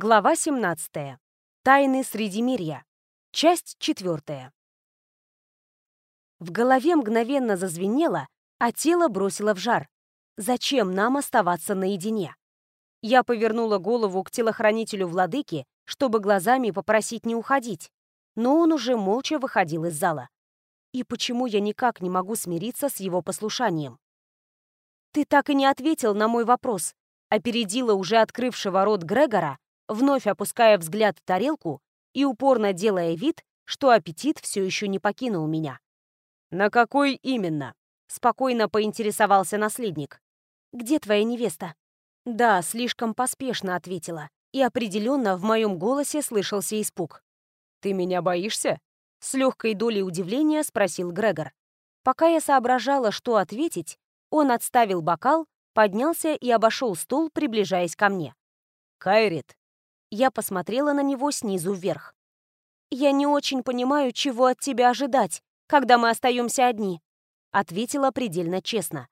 Глава 17. Тайны Средимирья. Часть 4. В голове мгновенно зазвенело, а тело бросило в жар. Зачем нам оставаться наедине? Я повернула голову к телохранителю владыки, чтобы глазами попросить не уходить, но он уже молча выходил из зала. И почему я никак не могу смириться с его послушанием? «Ты так и не ответил на мой вопрос», опередила уже открывшего рот Грегора, вновь опуская взгляд в тарелку и упорно делая вид, что аппетит все еще не покинул меня. «На какой именно?» — спокойно поинтересовался наследник. «Где твоя невеста?» «Да, слишком поспешно», — ответила. И определенно в моем голосе слышался испуг. «Ты меня боишься?» — с легкой долей удивления спросил Грегор. Пока я соображала, что ответить, он отставил бокал, поднялся и обошел стол, приближаясь ко мне. «Кайрит, я посмотрела на него снизу вверх. «Я не очень понимаю, чего от тебя ожидать, когда мы остаемся одни», ответила предельно честно.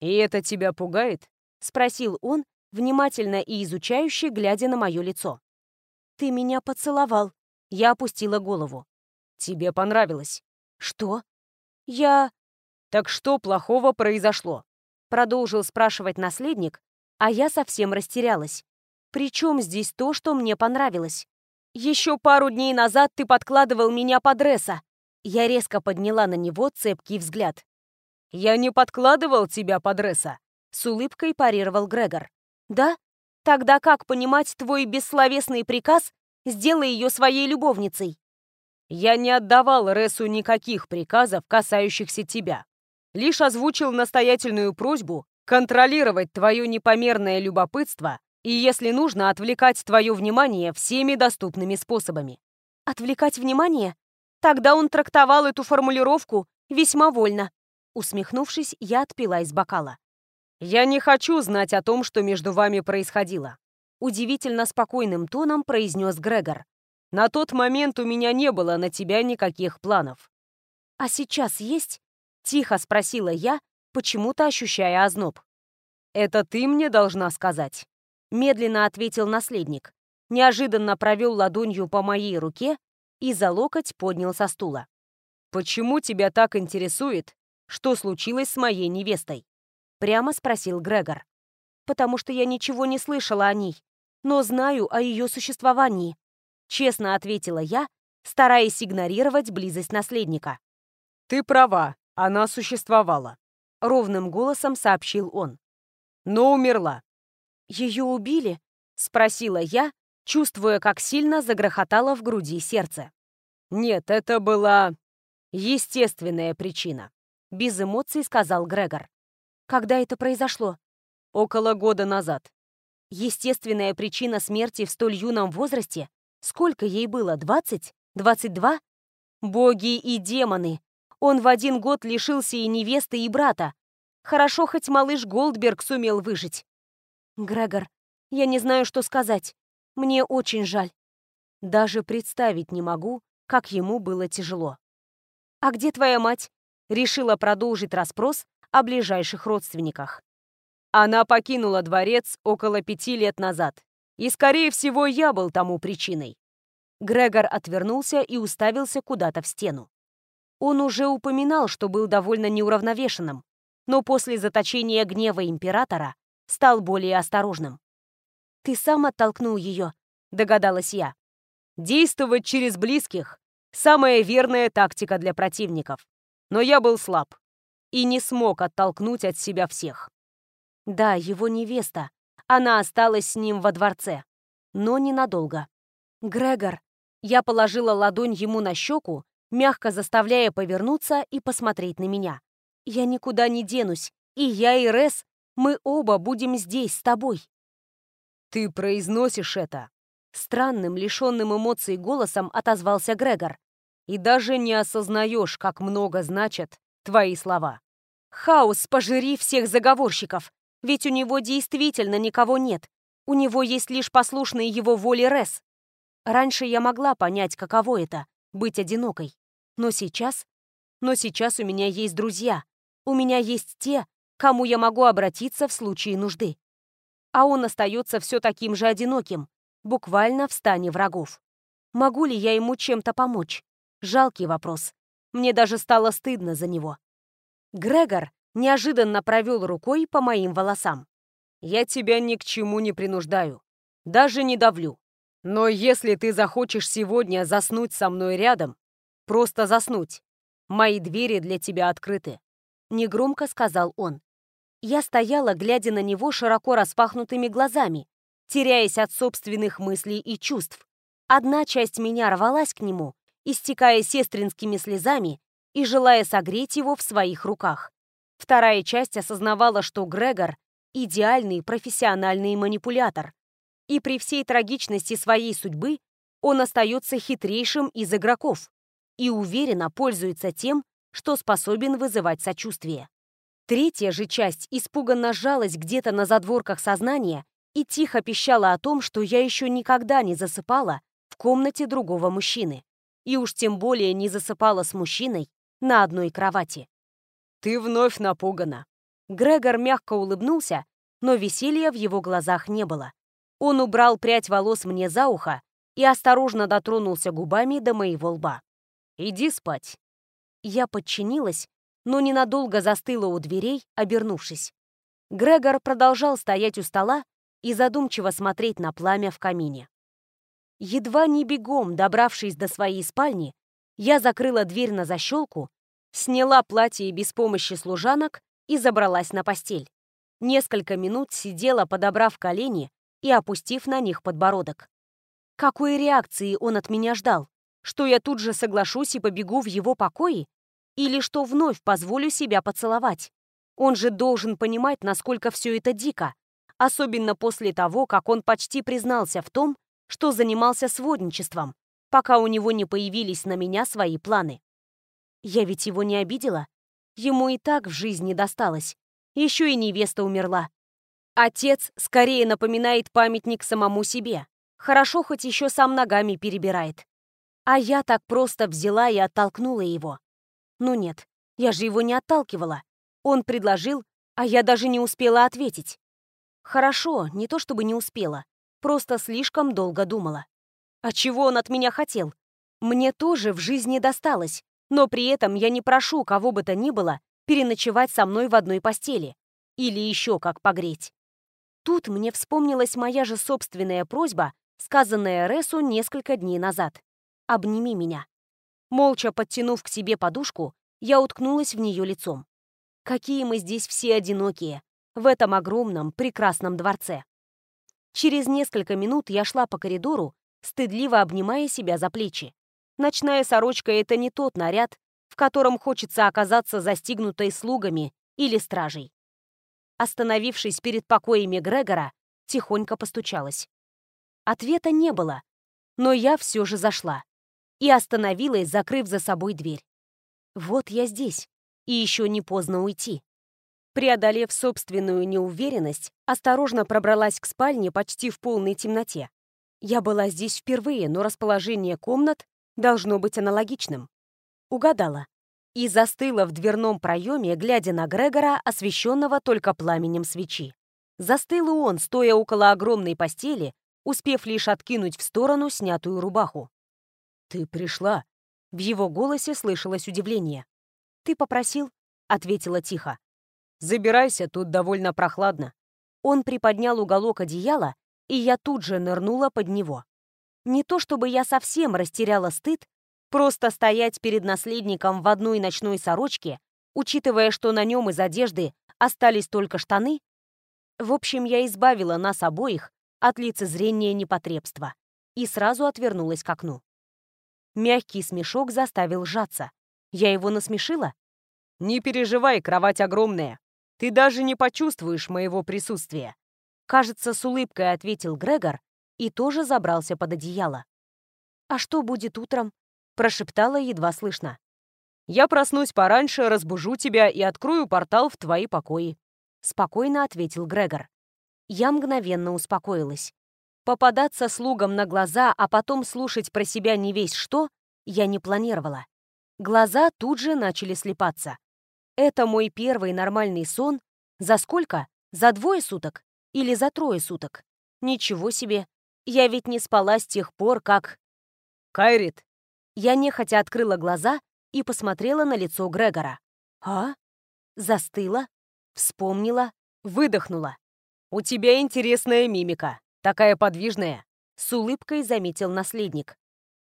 «И это тебя пугает?» спросил он, внимательно и изучающе глядя на мое лицо. «Ты меня поцеловал». Я опустила голову. «Тебе понравилось». «Что?» «Я...» «Так что плохого произошло?» Продолжил спрашивать наследник, а я совсем растерялась. При чем здесь то, что мне понравилось? Еще пару дней назад ты подкладывал меня под Ресса. Я резко подняла на него цепкий взгляд. «Я не подкладывал тебя под Ресса», — с улыбкой парировал Грегор. «Да? Тогда как понимать твой бессловесный приказ «сделай ее своей любовницей»?» «Я не отдавал Рессу никаких приказов, касающихся тебя. Лишь озвучил настоятельную просьбу контролировать твое непомерное любопытство и, если нужно, отвлекать твое внимание всеми доступными способами. Отвлекать внимание? Тогда он трактовал эту формулировку весьма вольно. Усмехнувшись, я отпила из бокала. «Я не хочу знать о том, что между вами происходило», удивительно спокойным тоном произнес Грегор. «На тот момент у меня не было на тебя никаких планов». «А сейчас есть?» — тихо спросила я, почему-то ощущая озноб. «Это ты мне должна сказать». Медленно ответил наследник. Неожиданно провел ладонью по моей руке и за локоть поднял со стула. «Почему тебя так интересует, что случилось с моей невестой?» Прямо спросил Грегор. «Потому что я ничего не слышала о ней, но знаю о ее существовании», честно ответила я, стараясь игнорировать близость наследника. «Ты права, она существовала», — ровным голосом сообщил он. «Но умерла. «Ее убили?» — спросила я, чувствуя, как сильно загрохотало в груди сердце. «Нет, это была естественная причина», — без эмоций сказал Грегор. «Когда это произошло?» «Около года назад». «Естественная причина смерти в столь юном возрасте? Сколько ей было, двадцать? Двадцать два?» «Боги и демоны! Он в один год лишился и невесты, и брата. Хорошо, хоть малыш Голдберг сумел выжить. «Грегор, я не знаю, что сказать. Мне очень жаль. Даже представить не могу, как ему было тяжело. А где твоя мать?» Решила продолжить расспрос о ближайших родственниках. Она покинула дворец около пяти лет назад. И, скорее всего, я был тому причиной. Грегор отвернулся и уставился куда-то в стену. Он уже упоминал, что был довольно неуравновешенным, но после заточения гнева императора стал более осторожным. «Ты сам оттолкнул ее», — догадалась я. «Действовать через близких — самая верная тактика для противников. Но я был слаб и не смог оттолкнуть от себя всех». Да, его невеста. Она осталась с ним во дворце. Но ненадолго. «Грегор», я положила ладонь ему на щеку, мягко заставляя повернуться и посмотреть на меня. «Я никуда не денусь, и я, и Рес мы оба будем здесь с тобой». «Ты произносишь это?» Странным, лишенным эмоций голосом отозвался Грегор. «И даже не осознаешь, как много значат твои слова». «Хаос, пожири всех заговорщиков! Ведь у него действительно никого нет. У него есть лишь послушный его воле Рес. Раньше я могла понять, каково это — быть одинокой. Но сейчас... Но сейчас у меня есть друзья. У меня есть те, кому я могу обратиться в случае нужды. А он остается все таким же одиноким, буквально в стане врагов. Могу ли я ему чем-то помочь? Жалкий вопрос. Мне даже стало стыдно за него. Грегор неожиданно провел рукой по моим волосам. «Я тебя ни к чему не принуждаю, даже не давлю. Но если ты захочешь сегодня заснуть со мной рядом, просто заснуть, мои двери для тебя открыты», — негромко сказал он. Я стояла, глядя на него широко распахнутыми глазами, теряясь от собственных мыслей и чувств. Одна часть меня рвалась к нему, истекая сестринскими слезами и желая согреть его в своих руках. Вторая часть осознавала, что Грегор — идеальный профессиональный манипулятор. И при всей трагичности своей судьбы он остается хитрейшим из игроков и уверенно пользуется тем, что способен вызывать сочувствие. Третья же часть испуганно сжалась где-то на задворках сознания и тихо пищала о том, что я еще никогда не засыпала в комнате другого мужчины. И уж тем более не засыпала с мужчиной на одной кровати. «Ты вновь напугана». Грегор мягко улыбнулся, но веселья в его глазах не было. Он убрал прядь волос мне за ухо и осторожно дотронулся губами до моего лба. «Иди спать». Я подчинилась, но ненадолго застыла у дверей, обернувшись. Грегор продолжал стоять у стола и задумчиво смотреть на пламя в камине. Едва не бегом добравшись до своей спальни, я закрыла дверь на защелку, сняла платье без помощи служанок и забралась на постель. Несколько минут сидела, подобрав колени и опустив на них подбородок. Какой реакции он от меня ждал? Что я тут же соглашусь и побегу в его покои? Или что вновь позволю себя поцеловать? Он же должен понимать, насколько все это дико. Особенно после того, как он почти признался в том, что занимался сводничеством, пока у него не появились на меня свои планы. Я ведь его не обидела. Ему и так в жизни досталось. Еще и невеста умерла. Отец скорее напоминает памятник самому себе. Хорошо, хоть еще сам ногами перебирает. А я так просто взяла и оттолкнула его. Ну нет, я же его не отталкивала. Он предложил, а я даже не успела ответить. Хорошо, не то чтобы не успела. Просто слишком долго думала. А чего он от меня хотел? Мне тоже в жизни досталось, но при этом я не прошу кого бы то ни было переночевать со мной в одной постели. Или еще как погреть. Тут мне вспомнилась моя же собственная просьба, сказанная Ресу несколько дней назад. «Обними меня». Молча подтянув к себе подушку, я уткнулась в нее лицом. Какие мы здесь все одинокие, в этом огромном, прекрасном дворце. Через несколько минут я шла по коридору, стыдливо обнимая себя за плечи. Ночная сорочка — это не тот наряд, в котором хочется оказаться застигнутой слугами или стражей. Остановившись перед покоями Грегора, тихонько постучалась. Ответа не было, но я все же зашла и остановилась, закрыв за собой дверь. Вот я здесь, и еще не поздно уйти. Преодолев собственную неуверенность, осторожно пробралась к спальне почти в полной темноте. Я была здесь впервые, но расположение комнат должно быть аналогичным. Угадала. И застыла в дверном проеме, глядя на Грегора, освещенного только пламенем свечи. Застыл и он, стоя около огромной постели, успев лишь откинуть в сторону снятую рубаху. «Ты пришла?» В его голосе слышалось удивление. «Ты попросил?» — ответила тихо. Забирайся, тут довольно прохладно». Он приподнял уголок одеяла, и я тут же нырнула под него. Не то чтобы я совсем растеряла стыд, просто стоять перед наследником в одной ночной сорочке, учитывая, что на нем из одежды остались только штаны. В общем, я избавила нас обоих от лицезрения непотребства и сразу отвернулась к окну. Мягкий смешок заставил сжаться. Я его насмешила? «Не переживай, кровать огромная. Ты даже не почувствуешь моего присутствия. Кажется, с улыбкой ответил Грегор и тоже забрался под одеяло. «А что будет утром?» — прошептала едва слышно. «Я проснусь пораньше, разбужу тебя и открою портал в твои покои», — спокойно ответил Грегор. Я мгновенно успокоилась. Попадаться слугам на глаза, а потом слушать про себя не весь что, я не планировала. Глаза тут же начали слепаться. Это мой первый нормальный сон. За сколько? За двое суток? Или за трое суток? Ничего себе. Я ведь не спала с тех пор, как... Кайрит. Я нехотя открыла глаза и посмотрела на лицо Грегора. А? Застыла, вспомнила, выдохнула. «У тебя интересная мимика, такая подвижная», — с улыбкой заметил наследник.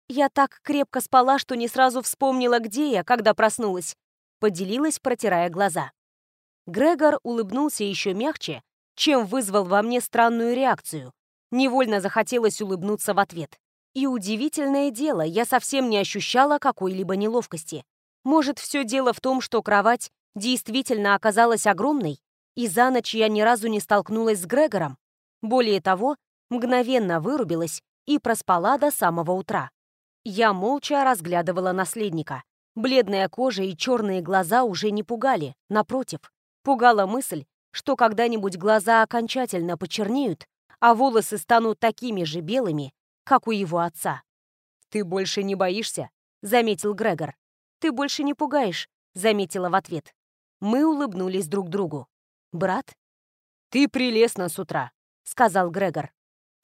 Я так крепко спала, что не сразу вспомнила, где я, когда проснулась. Поделилась, протирая глаза. Грегор улыбнулся еще мягче, чем вызвал во мне странную реакцию. Невольно захотелось улыбнуться в ответ. И удивительное дело, я совсем не ощущала какой-либо неловкости. Может, все дело в том, что кровать действительно оказалась огромной, и за ночь я ни разу не столкнулась с Грегором. Более того, мгновенно вырубилась и проспала до самого утра. Я молча разглядывала наследника. Бледная кожа и черные глаза уже не пугали, напротив. Пугала мысль, что когда-нибудь глаза окончательно почернеют, а волосы станут такими же белыми, как у его отца. «Ты больше не боишься?» — заметил Грегор. «Ты больше не пугаешь», — заметила в ответ. Мы улыбнулись друг другу. «Брат?» «Ты прелестна с утра», — сказал Грегор.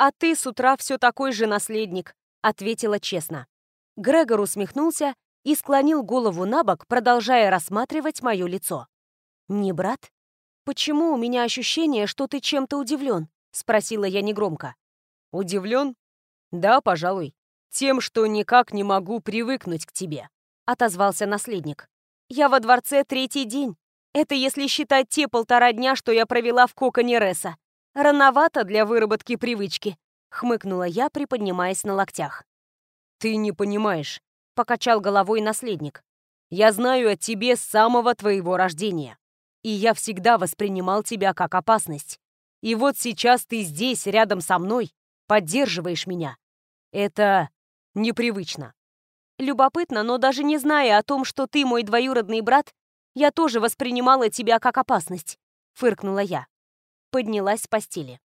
«А ты с утра все такой же наследник», — ответила честно. Грегор усмехнулся и склонил голову на бок, продолжая рассматривать мое лицо. «Не брат? Почему у меня ощущение, что ты чем-то удивлен?» — спросила я негромко. «Удивлен? Да, пожалуй. Тем, что никак не могу привыкнуть к тебе», — отозвался наследник. «Я во дворце третий день. Это если считать те полтора дня, что я провела в коконе Ресса. Рановато для выработки привычки», — хмыкнула я, приподнимаясь на локтях. «Ты не понимаешь», — покачал головой наследник. «Я знаю о тебе с самого твоего рождения, и я всегда воспринимал тебя как опасность. И вот сейчас ты здесь, рядом со мной, поддерживаешь меня. Это непривычно. Любопытно, но даже не зная о том, что ты мой двоюродный брат, я тоже воспринимала тебя как опасность, фыркнула я. Поднялась с постели.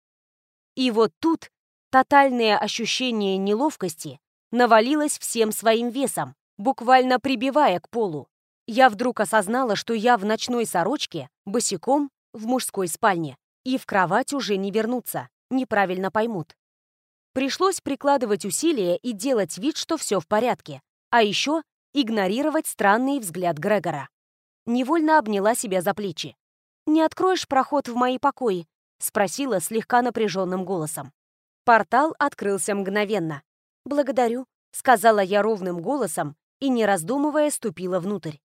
И вот тут тотальное ощущение неловкости навалилось всем своим весом, буквально прибивая к полу. Я вдруг осознала, что я в ночной сорочке, босиком, в мужской спальне. И в кровать уже не вернуться, неправильно поймут. Пришлось прикладывать усилия и делать вид, что все в порядке. А еще игнорировать странный взгляд Грегора. Невольно обняла себя за плечи. «Не откроешь проход в мои покои?» — спросила слегка напряженным голосом. Портал открылся мгновенно. «Благодарю», — сказала я ровным голосом и, не раздумывая, ступила внутрь.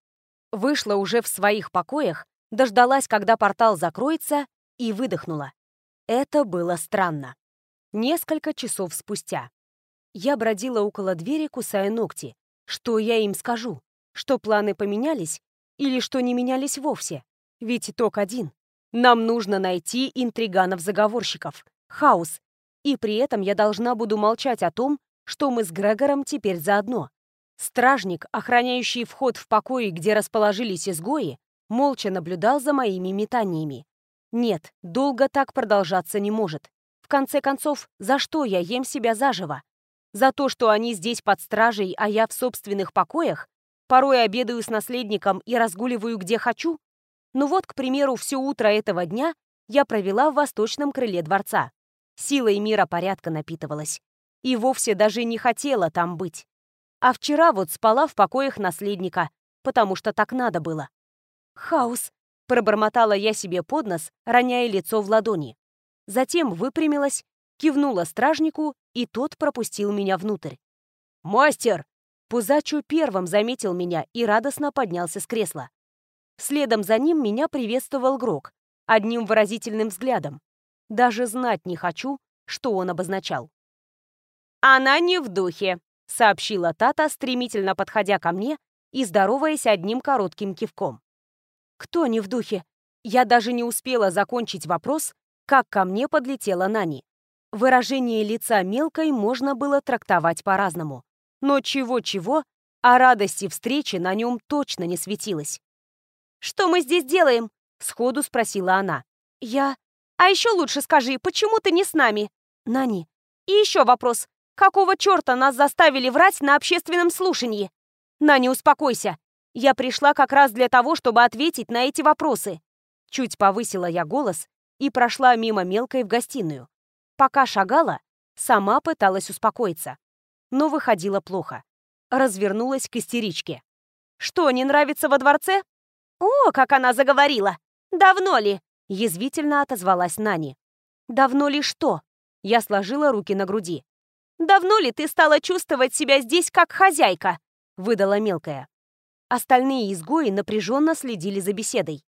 Вышла уже в своих покоях, дождалась, когда портал закроется, и выдохнула. Это было странно. Несколько часов спустя. Я бродила около двери, кусая ногти. Что я им скажу? Что планы поменялись? Или что не менялись вовсе? Ведь итог один. Нам нужно найти интриганов-заговорщиков. Хаос. И при этом я должна буду молчать о том, что мы с Грегором теперь заодно. Стражник, охраняющий вход в покои, где расположились изгои, молча наблюдал за моими метаниями. Нет, долго так продолжаться не может. В конце концов, за что я ем себя заживо? За то, что они здесь под стражей, а я в собственных покоях? Порой обедаю с наследником и разгуливаю где хочу? Ну вот, к примеру, все утро этого дня я провела в восточном крыле дворца. Силой мира порядка напитывалась. И вовсе даже не хотела там быть. А вчера вот спала в покоях наследника, потому что так надо было. Хаос. Пробормотала я себе под нос, роняя лицо в ладони. Затем выпрямилась, кивнула стражнику, и тот пропустил меня внутрь. «Мастер!» Пузачу первым заметил меня и радостно поднялся с кресла. Следом за ним меня приветствовал Грок, одним выразительным взглядом. Даже знать не хочу, что он обозначал. «Она не в духе», — сообщила Тата, стремительно подходя ко мне и здороваясь одним коротким кивком. Кто не в духе? Я даже не успела закончить вопрос, как ко мне подлетела Нани. Выражение лица мелкой можно было трактовать по-разному. Но чего-чего, а радости встречи на нем точно не светилось. «Что мы здесь делаем?» — сходу спросила она. «Я...» «А еще лучше скажи, почему ты не с нами?» «Нани». «И еще вопрос. Какого черта нас заставили врать на общественном слушании?» «Нани, успокойся. Я пришла как раз для того, чтобы ответить на эти вопросы. Чуть повысила я голос и прошла мимо мелкой в гостиную. Пока шагала, Сама пыталась успокоиться. Но выходило плохо. Развернулась к истеричке. «Что, не нравится во дворце?» «О, как она заговорила! Давно ли?» Язвительно отозвалась Нани. «Давно ли что?» Я сложила руки на груди. «Давно ли ты стала чувствовать себя здесь как хозяйка?» Выдала мелкая. Остальные изгои напряженно следили за беседой.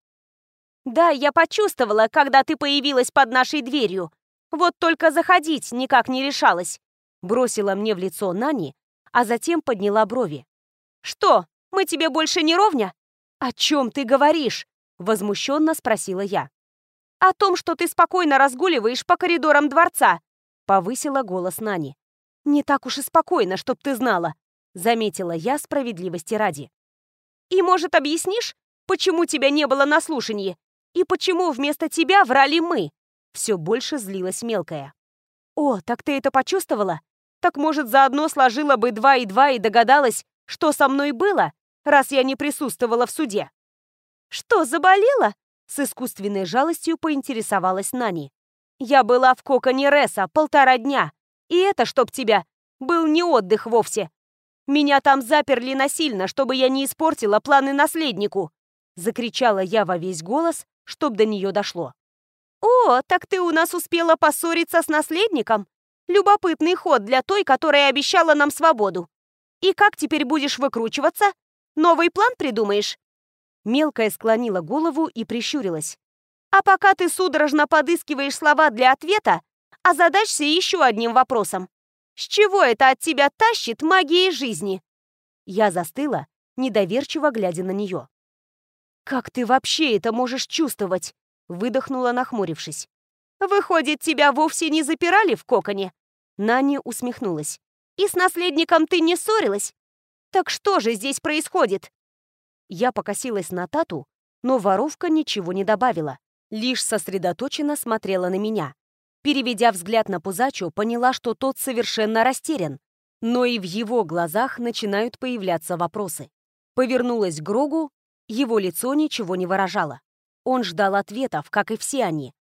«Да, я почувствовала, когда ты появилась под нашей дверью. Вот только заходить никак не решалась», бросила мне в лицо Нани, а затем подняла брови. «Что, мы тебе больше не ровня?» «О чем ты говоришь?» возмущенно спросила я. «О том, что ты спокойно разгуливаешь по коридорам дворца», повысила голос Нани. «Не так уж и спокойно, чтоб ты знала», заметила я справедливости ради. «И, может, объяснишь, почему тебя не было на слушании? И почему вместо тебя врали мы?» Все больше злилась мелкая. «О, так ты это почувствовала? Так, может, заодно сложила бы два и два и догадалась, что со мной было, раз я не присутствовала в суде?» «Что, заболела?» С искусственной жалостью поинтересовалась Нани. «Я была в коконе Реса полтора дня, и это, чтоб тебя, был не отдых вовсе. Меня там заперли насильно, чтобы я не испортила планы наследнику!» Закричала я во весь голос, чтоб до нее дошло. «О, так ты у нас успела поссориться с наследником? Любопытный ход для той, которая обещала нам свободу. И как теперь будешь выкручиваться? Новый план придумаешь?» Мелкая склонила голову и прищурилась. «А пока ты судорожно подыскиваешь слова для ответа, озадачься еще одним вопросом. С чего это от тебя тащит магией жизни?» Я застыла, недоверчиво глядя на нее. «Как ты вообще это можешь чувствовать?» выдохнула, нахмурившись. «Выходит, тебя вовсе не запирали в коконе?» Нани усмехнулась. «И с наследником ты не ссорилась? Так что же здесь происходит?» Я покосилась на Тату, но воровка ничего не добавила, лишь сосредоточенно смотрела на меня. Переведя взгляд на Пузачу, поняла, что тот совершенно растерян, но и в его глазах начинают появляться вопросы. Повернулась к Грогу, его лицо ничего не выражало. Он ждал ответов, как и все они.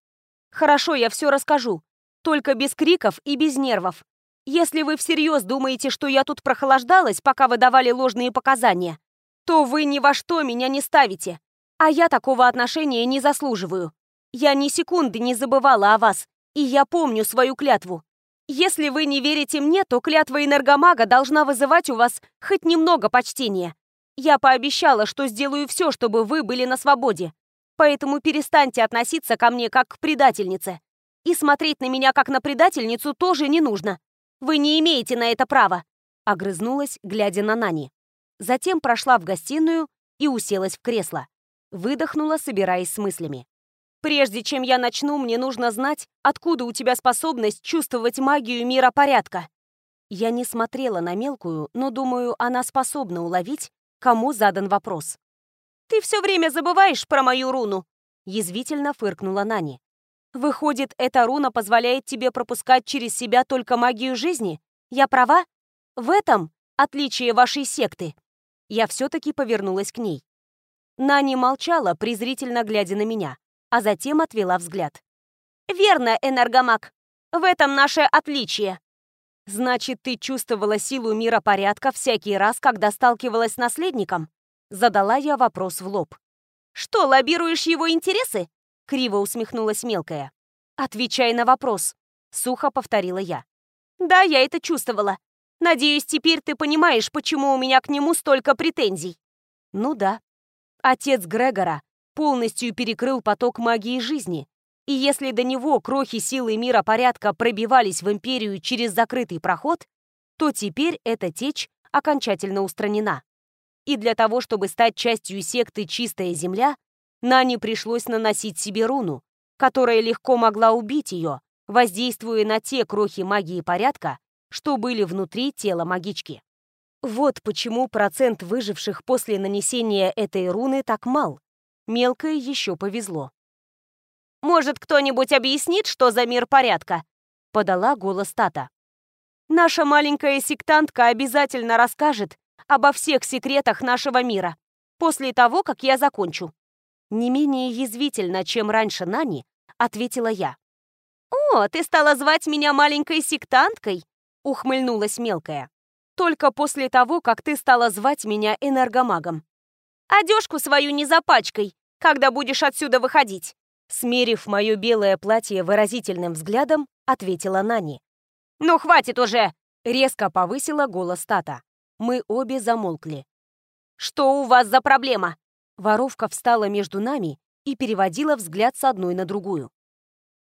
«Хорошо, я все расскажу. Только без криков и без нервов. Если вы всерьез думаете, что я тут прохлаждалась, пока вы давали ложные показания, то вы ни во что меня не ставите. А я такого отношения не заслуживаю. Я ни секунды не забывала о вас, и я помню свою клятву. Если вы не верите мне, то клятва энергомага должна вызывать у вас хоть немного почтения. Я пообещала, что сделаю все, чтобы вы были на свободе. Поэтому перестаньте относиться ко мне как к предательнице. И смотреть на меня как на предательницу тоже не нужно. Вы не имеете на это права. Огрызнулась, глядя на Нани. Затем прошла в гостиную и уселась в кресло. Выдохнула, собираясь с мыслями. «Прежде чем я начну, мне нужно знать, откуда у тебя способность чувствовать магию мира порядка». Я не смотрела на мелкую, но, думаю, она способна уловить, кому задан вопрос. «Ты все время забываешь про мою руну!» Язвительно фыркнула Нани. «Выходит, эта руна позволяет тебе пропускать через себя только магию жизни? Я права? В этом отличие вашей секты?» Я все-таки повернулась к ней. Нани молчала, презрительно глядя на меня, а затем отвела взгляд. «Верно, энергомаг. В этом наше отличие». «Значит, ты чувствовала силу мира порядка всякий раз, когда сталкивалась с наследником?» Задала я вопрос в лоб. «Что, лоббируешь его интересы?» Криво усмехнулась мелкая. «Отвечай на вопрос», — сухо повторила я. «Да, я это чувствовала. Надеюсь, теперь ты понимаешь, почему у меня к нему столько претензий. Ну да. Отец Грегора полностью перекрыл поток магии жизни. И если до него крохи силы мира порядка пробивались в империю через закрытый проход, то теперь эта течь окончательно устранена. И для того, чтобы стать частью секты «Чистая земля», Нане пришлось наносить себе руну, которая легко могла убить ее, воздействуя на те крохи магии порядка, что были внутри тела магички. Вот почему процент выживших после нанесения этой руны так мал. Мелкое еще повезло. «Может, кто-нибудь объяснит, что за мир порядка?» — подала голос Тата. «Наша маленькая сектантка обязательно расскажет обо всех секретах нашего мира после того, как я закончу». Не менее язвительно, чем раньше Нани, ответила я. «О, ты стала звать меня маленькой сектанткой?» — ухмыльнулась мелкая. «Только после того, как ты стала звать меня энергомагом. Одежку свою не запачкай, когда будешь отсюда выходить!» Смерив мое белое платье выразительным взглядом, ответила Нани. «Ну, хватит уже!» — резко повысила голос Тата. Мы обе замолкли. «Что у вас за проблема?» Воровка встала между нами и переводила взгляд с одной на другую.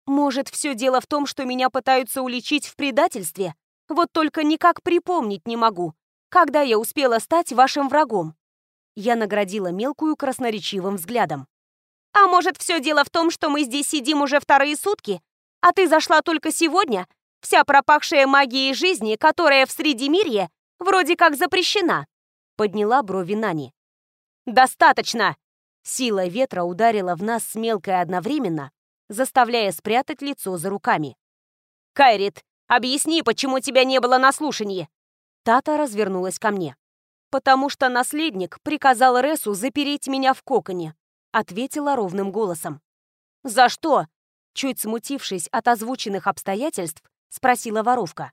«Может, все дело в том, что меня пытаются уличить в предательстве? Вот только никак припомнить не могу, когда я успела стать вашим врагом». Я наградила мелкую красноречивым взглядом. «А может, все дело в том, что мы здесь сидим уже вторые сутки, а ты зашла только сегодня, вся пропахшая магией жизни, которая в Средимирье вроде как запрещена?» Подняла брови Нани. «Достаточно!» Сила ветра ударила в нас с мелкой одновременно, заставляя спрятать лицо за руками. «Кайрит, объясни, почему тебя не было на слушании?» Тата развернулась ко мне потому что наследник приказал Ресу запереть меня в коконе», — ответила ровным голосом. «За что?» — чуть смутившись от озвученных обстоятельств, спросила воровка.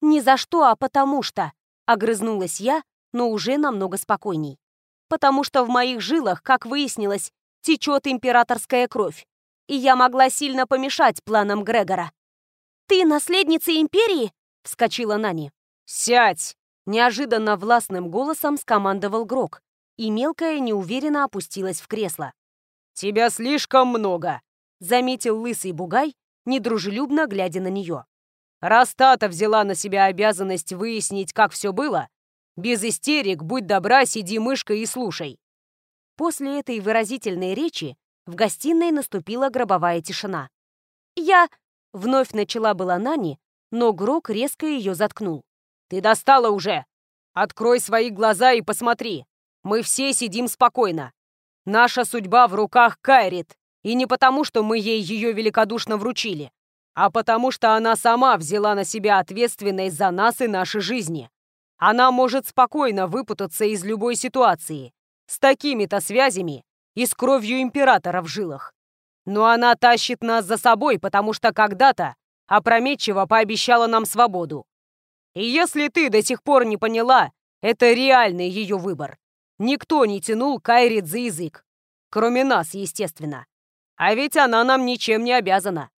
«Не за что, а потому что», — огрызнулась я, но уже намного спокойней. «Потому что в моих жилах, как выяснилось, течет императорская кровь, и я могла сильно помешать планам Грегора». «Ты наследница империи?» — вскочила Нани. «Сядь!» Неожиданно властным голосом скомандовал Грок, и мелкая неуверенно опустилась в кресло. «Тебя слишком много», — заметил лысый бугай, недружелюбно глядя на нее. «Раз взяла на себя обязанность выяснить, как все было, без истерик, будь добра, сиди мышкой и слушай». После этой выразительной речи в гостиной наступила гробовая тишина. «Я...» — вновь начала была Нани, но Грок резко ее заткнул. «Ты достала уже! Открой свои глаза и посмотри! Мы все сидим спокойно. Наша судьба в руках Кайрит, и не потому, что мы ей ее великодушно вручили, а потому что она сама взяла на себя ответственность за нас и наши жизни. Она может спокойно выпутаться из любой ситуации, с такими-то связями и с кровью императора в жилах. Но она тащит нас за собой, потому что когда-то опрометчиво пообещала нам свободу. И если ты до сих пор не поняла, это реальный ее выбор. Никто не тянул Кайрит за язык. Кроме нас, естественно. А ведь она нам ничем не обязана.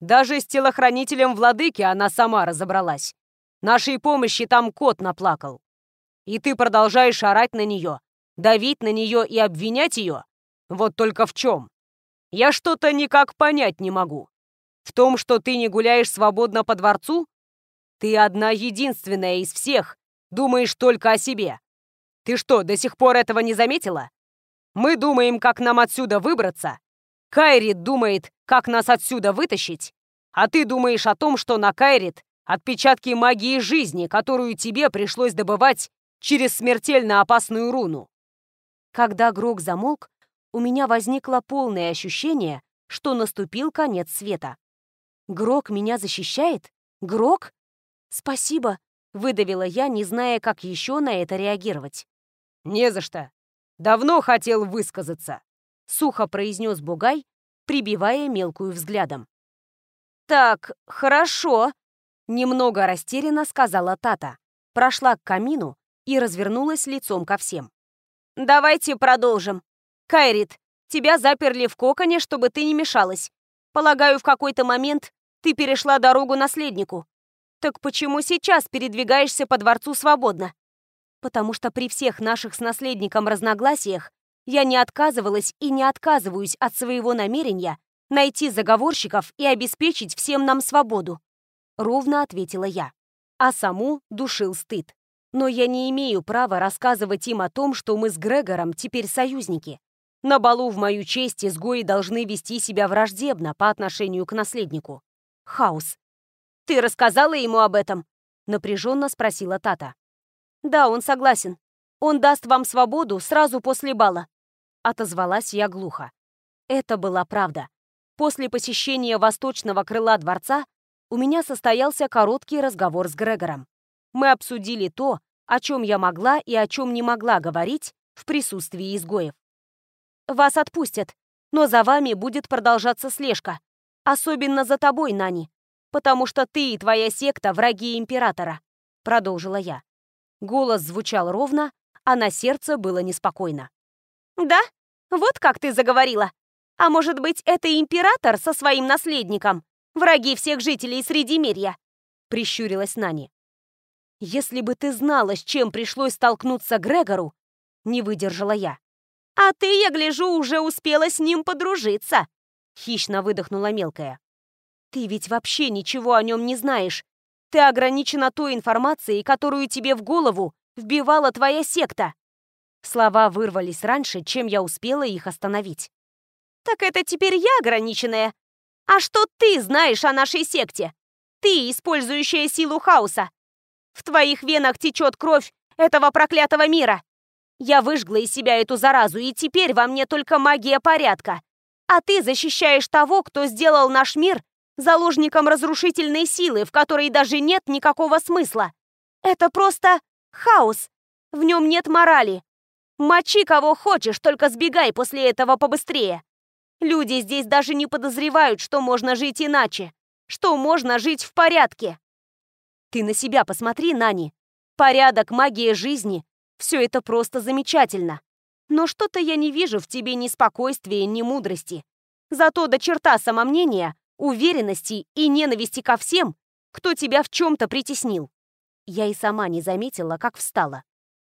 Даже с телохранителем владыки она сама разобралась. Нашей помощи там кот наплакал. И ты продолжаешь орать на нее, давить на нее и обвинять ее? Вот только в чем? Я что-то никак понять не могу. В том, что ты не гуляешь свободно по дворцу? Ты одна единственная из всех, думаешь только о себе. Ты что, до сих пор этого не заметила? Мы думаем, как нам отсюда выбраться. Кайрит думает, как нас отсюда вытащить. А ты думаешь о том, что на Кайрит отпечатки магии жизни, которую тебе пришлось добывать через смертельно опасную руну. Когда Грок замолк, у меня возникло полное ощущение, что наступил конец света. Грок меня защищает? Грок? «Спасибо», — выдавила я, не зная, как еще на это реагировать. «Не за что. Давно хотел высказаться», — сухо произнес Бугай, прибивая мелкую взглядом. «Так, хорошо», — немного растерянно сказала Тата, прошла к камину и развернулась лицом ко всем. «Давайте продолжим. Кайрит, тебя заперли в коконе, чтобы ты не мешалась. Полагаю, в какой-то момент ты перешла дорогу наследнику. Так почему сейчас передвигаешься по дворцу свободно? Потому что при всех наших с наследником разногласиях я не отказывалась и не отказываюсь от своего намерения найти заговорщиков и обеспечить всем нам свободу. Ровно ответила я. А саму душил стыд. Но я не имею права рассказывать им о том, что мы с Грегором теперь союзники. На балу в мою честь изгои должны вести себя враждебно по отношению к наследнику. Хаос. «Ты рассказала ему об этом?» — напряженно спросила Тата. «Да, он согласен. Он даст вам свободу сразу после бала». Отозвалась я глухо. Это была правда. После посещения восточного крыла дворца у меня состоялся короткий разговор с Грегором. Мы обсудили то, о чем я могла и о чем не могла говорить в присутствии изгоев. «Вас отпустят, но за вами будет продолжаться слежка. Особенно за тобой, Нани. потому что ты и твоя секта враги императора», — продолжила я. Голос звучал ровно, а на сердце было неспокойно. «Да? Вот как ты заговорила. А может быть, это император со своим наследником? Враги всех жителей Средимирья?» — прищурилась Нани. «Если бы ты знала, с чем пришлось столкнуться Грегору, не выдержала я. «А ты, я гляжу, уже успела с ним подружиться!» Хищно выдохнула мелкая. «Ты ведь вообще ничего о нем не знаешь. Ты ограничена той информацией, которую тебе в голову вбивала твоя секта!» Слова вырвались раньше, чем я успела их остановить. «Так это теперь я ограниченная? А что ты знаешь о нашей секте? Ты, использующая силу хаоса! В твоих венах течет кровь этого проклятого мира! Я выжгла из себя эту заразу, и теперь во мне только магия порядка. А ты защищаешь того, кто сделал наш мир заложником разрушительной силы, в которой даже нет никакого смысла. Это просто хаос. В нем нет морали. Мочи кого хочешь, только сбегай после этого побыстрее. Люди здесь даже не подозревают, что можно жить иначе, что можно жить в порядке. Ты на себя посмотри, Нани. Порядок, магия жизни все это просто замечательно. Но что-то я не вижу в тебе ни спокойствия, ни мудрости. Зато до черта самомнения, уверенности и ненависти ко всем, кто тебя в чем-то притеснил. Я и сама не заметила, как встала.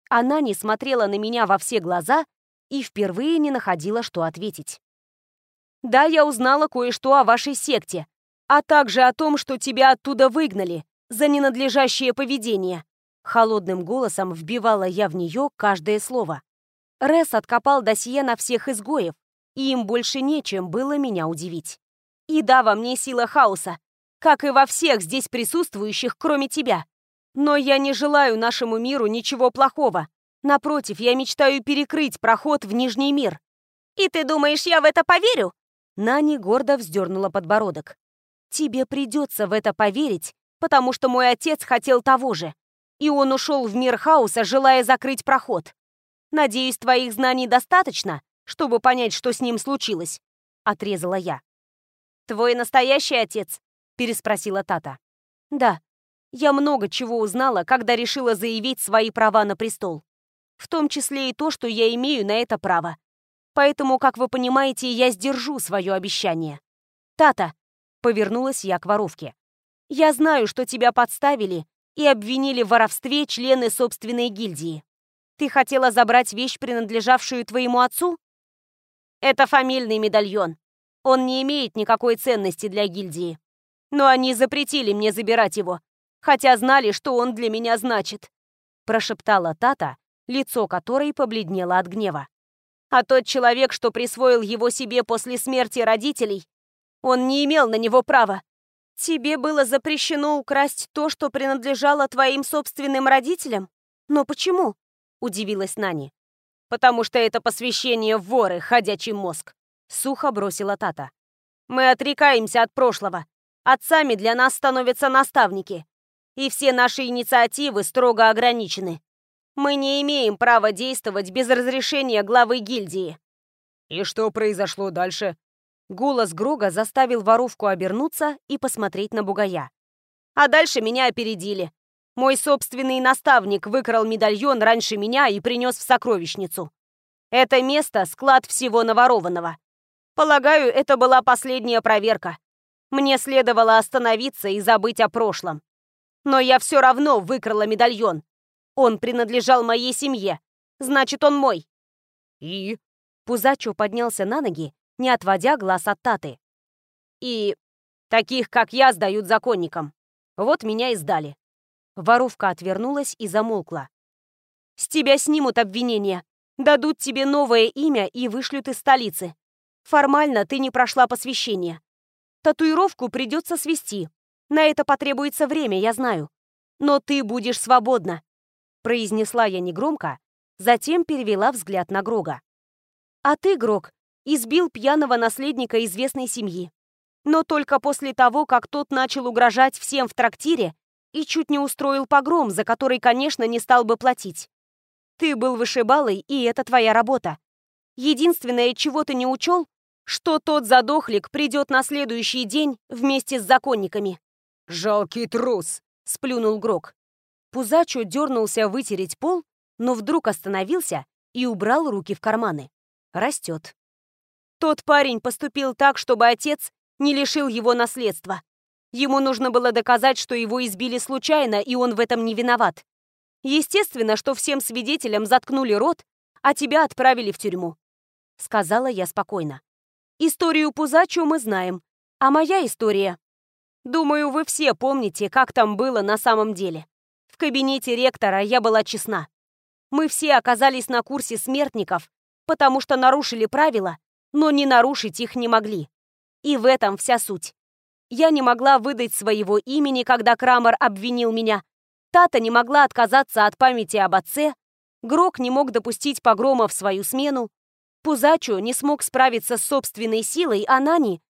Она не смотрела на меня во все глаза и впервые не находила, что ответить. «Да, я узнала кое-что о вашей секте, а также о том, что тебя оттуда выгнали за ненадлежащее поведение. Холодным голосом вбивала я в нее каждое слово. Рес откопал досье на всех изгоев, и им больше нечем было меня удивить. И да, во мне сила хаоса, как и во всех здесь присутствующих, кроме тебя. Но я не желаю нашему миру ничего плохого. Напротив, я мечтаю перекрыть проход в Нижний мир. И ты думаешь, я в это поверю? Нани гордо вздернула подбородок. Тебе придется в это поверить, потому что мой отец хотел того же и он ушел в мир хаоса, желая закрыть проход. Надеюсь, твоих знаний достаточно, чтобы понять, что с ним случилось?» — отрезала я. «Твой настоящий отец?» — переспросила Тата. «Да, я много чего узнала, когда решила заявить свои права на престол. В том числе и то, что я имею на это право. Поэтому, как вы понимаете, я сдержу свое обещание. Тата, повернулась я к воровке. Я знаю, что тебя подставили и обвинили в воровстве члены собственной гильдии. Ты хотела забрать вещь, принадлежавшую твоему отцу? Это фамильный медальон. Он не имеет никакой ценности для гильдии. Но они запретили мне забирать его, хотя знали, что он для меня значит. Прошептала Тата, лицо которой побледнело от гнева. А тот человек, что присвоил его себе после смерти родителей, он не имел на него права. «Тебе было запрещено украсть то, что принадлежало твоим собственным родителям? Но почему?» — удивилась Нани. «Потому что это посвящение в воры, ходячий мозг», — сухо бросила Тата. «Мы отрекаемся от прошлого. Отцами для нас становятся наставники. И все наши инициативы строго ограничены. Мы не имеем права действовать без разрешения главы гильдии». «И что произошло дальше?» Голос Грога заставил воровку обернуться и посмотреть на бугая. А дальше меня опередили. Мой собственный наставник выкрал медальон раньше меня и принес в сокровищницу. Это место — склад всего наворованного. Полагаю, это была последняя проверка. Мне следовало остановиться и забыть о прошлом. Но я все равно выкрала медальон. Он принадлежал моей семье. Значит, он мой. И? Пузачо поднялся на ноги не отводя глаз от Таты. «И таких, как я, сдают законникам. Вот меня и сдали». Воровка отвернулась и замолкла. «С тебя снимут обвинения, дадут тебе новое имя и вышлют из столицы. Формально ты не прошла посвящение. Татуировку придется свести. На это потребуется время, я знаю. Но ты будешь свободна», — произнесла я негромко, затем перевела взгляд на Грога. «А ты, Грог, избил пьяного наследника известной семьи. Но только после того, как тот начал угрожать всем в трактире и чуть не устроил погром, за который, конечно, не стал бы платить. Ты был вышибалой, и это твоя работа. Единственное, чего ты не учел, что тот задохлик придет на следующий день вместе с законниками. «Жалкий трус!» — сплюнул Грок. Пузачо дернулся вытереть пол, но вдруг остановился и убрал руки в карманы. Растет. Тот парень поступил так, чтобы отец не лишил его наследства. Ему нужно было доказать, что его избили случайно, и он в этом не виноват. Естественно, что всем свидетелям заткнули рот, а тебя отправили в тюрьму. Сказала я спокойно. Историю Пузачу мы знаем, а моя история... Думаю, вы все помните, как там было на самом деле. Кабинете ректора я была честна. Мы все оказались на курсе смертников, потому что нарушили правила, но не нарушить их не могли. И в этом вся суть. Я не могла выдать своего имени, когда Крамер обвинил меня. Тата не могла отказаться от памяти об отце. Грок не мог допустить погрома в свою смену. Пузачо не смог справиться с собственной силой, а Нани...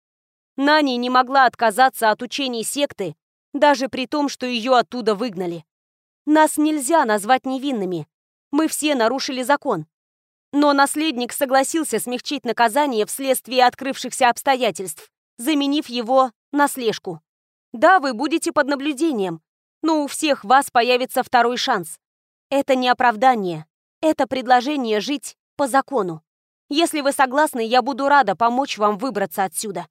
Нани не могла отказаться от учений секты, даже при том, что ее оттуда выгнали. Нас нельзя назвать невинными. Мы все нарушили закон. Но наследник согласился смягчить наказание вследствие открывшихся обстоятельств, заменив его на слежку. Да, вы будете под наблюдением, но у всех вас появится второй шанс. Это не оправдание, это предложение жить по закону. Если вы согласны, я буду рада помочь вам выбраться отсюда.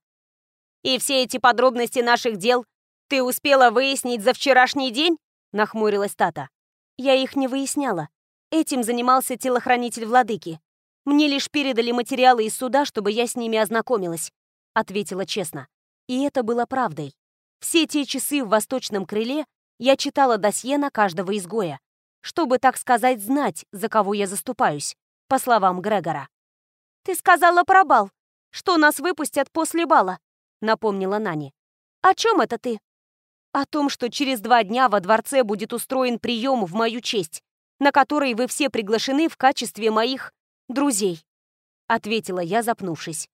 И все эти подробности наших дел ты успела выяснить за вчерашний день? Нахмурилась Тата. Я их не выясняла. Этим занимался телохранитель владыки. Мне лишь передали материалы из суда, чтобы я с ними ознакомилась», — ответила честно. И это было правдой. Все те часы в восточном крыле я читала досье на каждого изгоя, чтобы, так сказать, знать, за кого я заступаюсь, по словам Грегора. «Ты сказала про бал, что нас выпустят после бала», — напомнила Нани. «О чем это ты?» «О том, что через два дня во дворце будет устроен прием в мою честь, на который вы все приглашены в качестве моих друзей», — ответила я, запнувшись.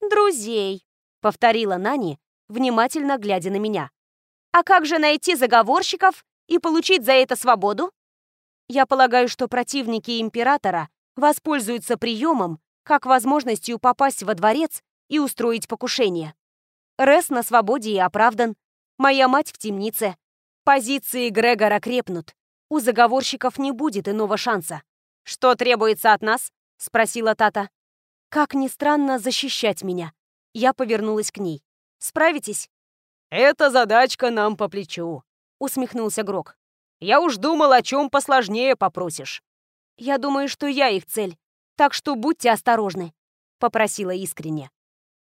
«Друзей», — повторила Нани, внимательно глядя на меня. «А как же найти заговорщиков и получить за это свободу?» «Я полагаю, что противники императора воспользуются приемом как возможностью попасть во дворец и устроить покушение. Рес на свободе и оправдан. Моя мать в темнице. Позиции Грегора крепнут. У заговорщиков не будет иного шанса. «Что требуется от нас?» — спросила Тата. «Как ни странно, защищать меня». Я повернулась к ней. «Справитесь?» «Эта задачка нам по плечу», — усмехнулся Грок. «Я уж думал, о чем посложнее попросишь». «Я думаю, что я их цель, так что будьте осторожны», — попросила искренне.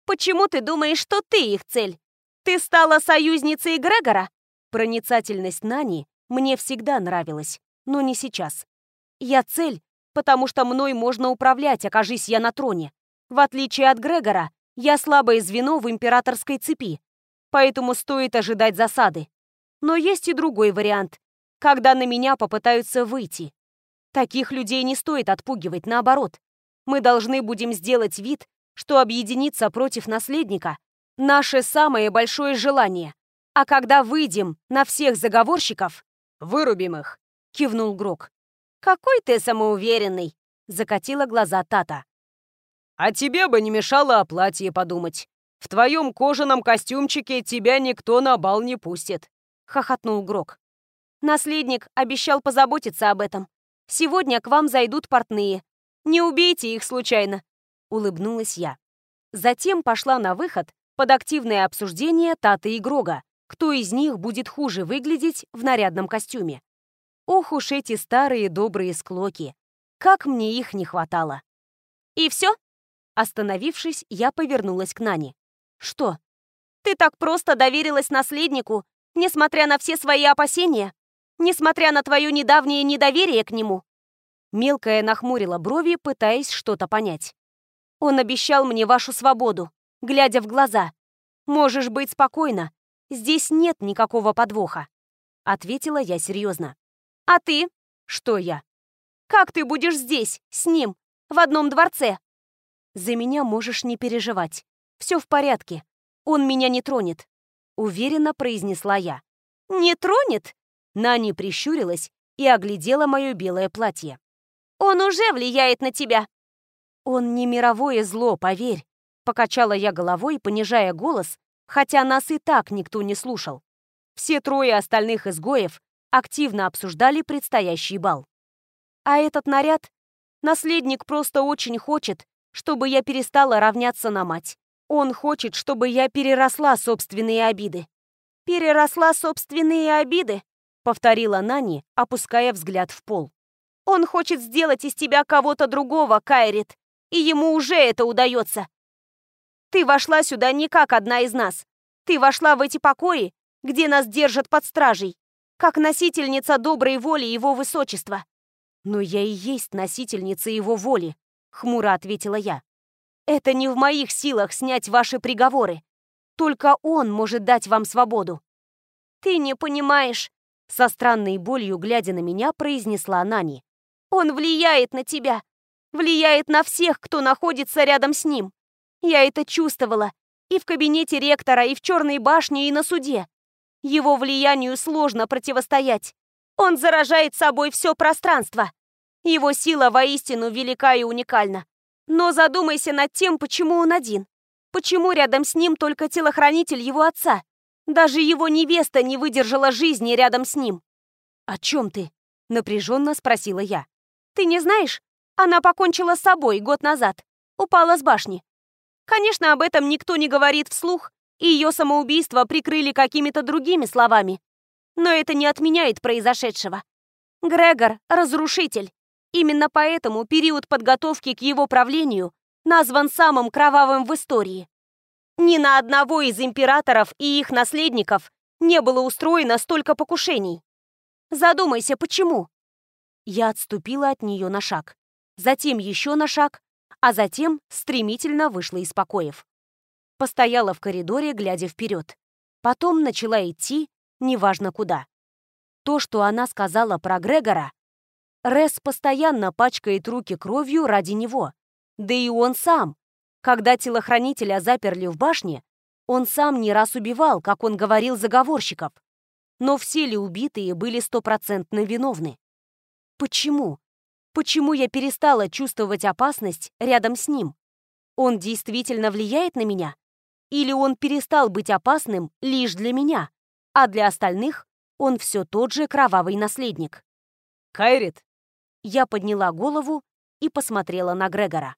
«Почему ты думаешь, что ты их цель? Ты стала союзницей Грегора?» Проницательность Нани мне всегда нравилось, но не сейчас. Я цель, потому что мной можно управлять, окажись я на троне. В отличие от Грегора, я слабое звено в императорской цепи, поэтому стоит ожидать засады. Но есть и другой вариант, когда на меня попытаются выйти. Таких людей не стоит отпугивать, наоборот. Мы должны будем сделать вид, что объединиться против наследника — наше самое большое желание. А когда выйдем на всех заговорщиков, Вырубим их!» — кивнул Грок. «Какой ты самоуверенный!» — закатила глаза Тата. «А тебе бы не мешало о платье подумать. В твоем кожаном костюмчике тебя никто на бал не пустит», — хохотнул Грок. «Наследник обещал позаботиться об этом. Сегодня к вам зайдут портные. Не убейте их случайно», — улыбнулась я. Затем пошла на выход под активное обсуждение Таты и Грога, кто из них будет хуже выглядеть в нарядном костюме. Ох уж эти старые добрые склоки. Как мне их не хватало. И все? Остановившись, я повернулась к Нане. Что? Ты так просто доверилась наследнику, несмотря на все свои опасения? Несмотря на твое недавнее недоверие к нему? Мелкая нахмурила брови, пытаясь что-то понять. Он обещал мне вашу свободу, глядя в глаза. Можешь быть спокойна, Здесь нет никакого подвоха», — ответила я серьезно. «А ты? Что я? Как ты будешь здесь, с ним, в одном дворце?» «За меня можешь не переживать. Все в порядке. Он меня не тронет», — уверенно произнесла я. «Не тронет?» Нани прищурилась и оглядела мое белое платье. «Он уже влияет на тебя!» «Он не мировое зло, поверь!» Покачала я головой, понижая голос, хотя нас и так никто не слушал. Все трое остальных изгоев активно обсуждали предстоящий бал. А этот наряд наследник просто очень хочет, чтобы я перестала равняться на мать. Он хочет, чтобы я переросла собственные обиды. «Переросла собственные обиды», — повторила Нани, опуская взгляд в пол. «Он хочет сделать из тебя кого-то другого, Кайрит, и ему уже это удается. Ты вошла сюда не как одна из нас. Ты вошла в эти покои, где нас держат под стражей, как носительница доброй воли его высочества». «Но я и есть носительница его воли», — хмуро ответила я. «Это не в моих силах снять ваши приговоры. Только он может дать вам свободу». «Ты не понимаешь», — со странной болью, глядя на меня, произнесла Нани. «Он влияет на тебя, влияет на всех, кто находится рядом с ним. Я это чувствовала и в кабинете ректора, и в Черной башне, и на суде. Его влиянию сложно противостоять. Он заражает собой все пространство. Его сила воистину велика и уникальна. Но задумайся над тем, почему он один. Почему рядом с ним только телохранитель его отца? Даже его невеста не выдержала жизни рядом с ним. «О чем ты?» — напряженно спросила я. «Ты не знаешь? Она покончила с собой год назад. Упала с башни. Конечно, об этом никто не говорит вслух, и ее самоубийство прикрыли какими-то другими словами. Но это не отменяет произошедшего. Грегор — разрушитель. Именно поэтому период подготовки к его правлению назван самым кровавым в истории. Ни на одного из императоров и их наследников не было устроено столько покушений. Задумайся, почему? Я отступила от нее на шаг, затем еще на шаг, а затем стремительно вышла из покоев. Постояла в коридоре, глядя вперед. Потом начала идти, неважно куда. То, что она сказала про Грегора, Рес постоянно пачкает руки кровью ради него. Да и он сам. Когда телохранителя заперли в башне, он сам не раз убивал, как он говорил, заговорщиков. Но все ли убитые были стопроцентно виновны? Почему? Почему я перестала чувствовать опасность рядом с ним? Он действительно влияет на меня? Или он перестал быть опасным лишь для меня, а для остальных он все тот же кровавый наследник? Кайрит? Я подняла голову и посмотрела на Грегора.